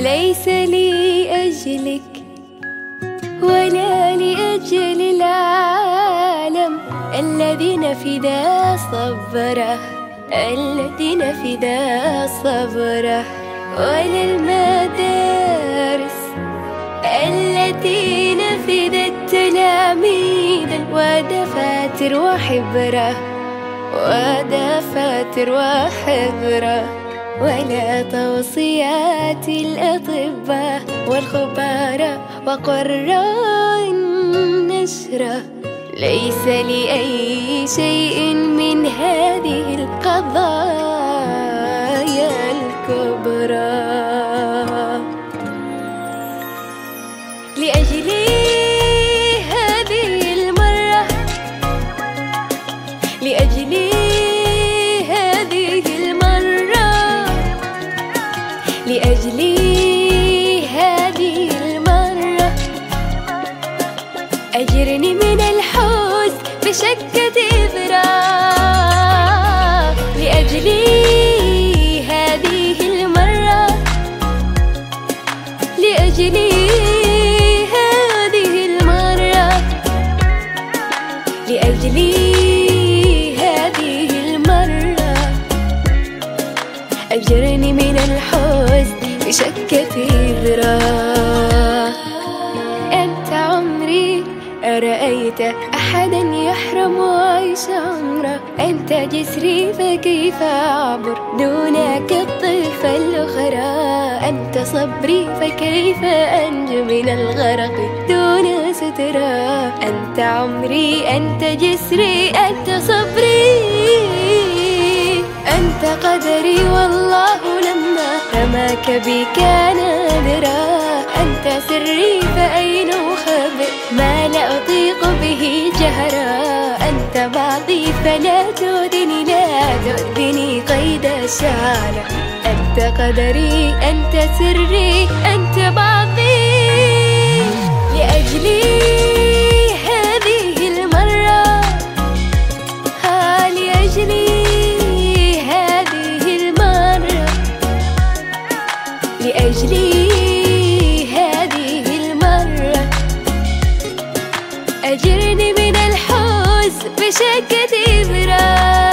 ليس لي أجلك ولا لأجل العالم الذين فدا صبره الذين فدا صبره. ولا المدارس التي نفدت تلاميذا ودفاتر وحبره ودفاتر وحبره. ولا توصيات الأطباء والخبراء وقراء النشرة. ليس لي أي شيء من هذه القضايا الكبرى. لأجلي أجرني من الحوز بشكة إبرة لأجلي هذه المرة لأجلي هذه المرة لأجلي هذه المرة. أجرني من الحزن بشك في أرأيت أحدا يحرم عيش عمره أنت جسري فكيف أعبر؟ دونك الطفل الأخرى أنت صبري فكيف أنجو من الغرق؟ دون سترة أنت عمري أنت جسري أنت صبري. أنت قدري والله لما رماك بي كان ذرا أنت سري فأين فلا تؤذني لا تؤذني قيد الشعر أنت قدري أنت سري أنت بعضي لأجلي. بشكل كبيره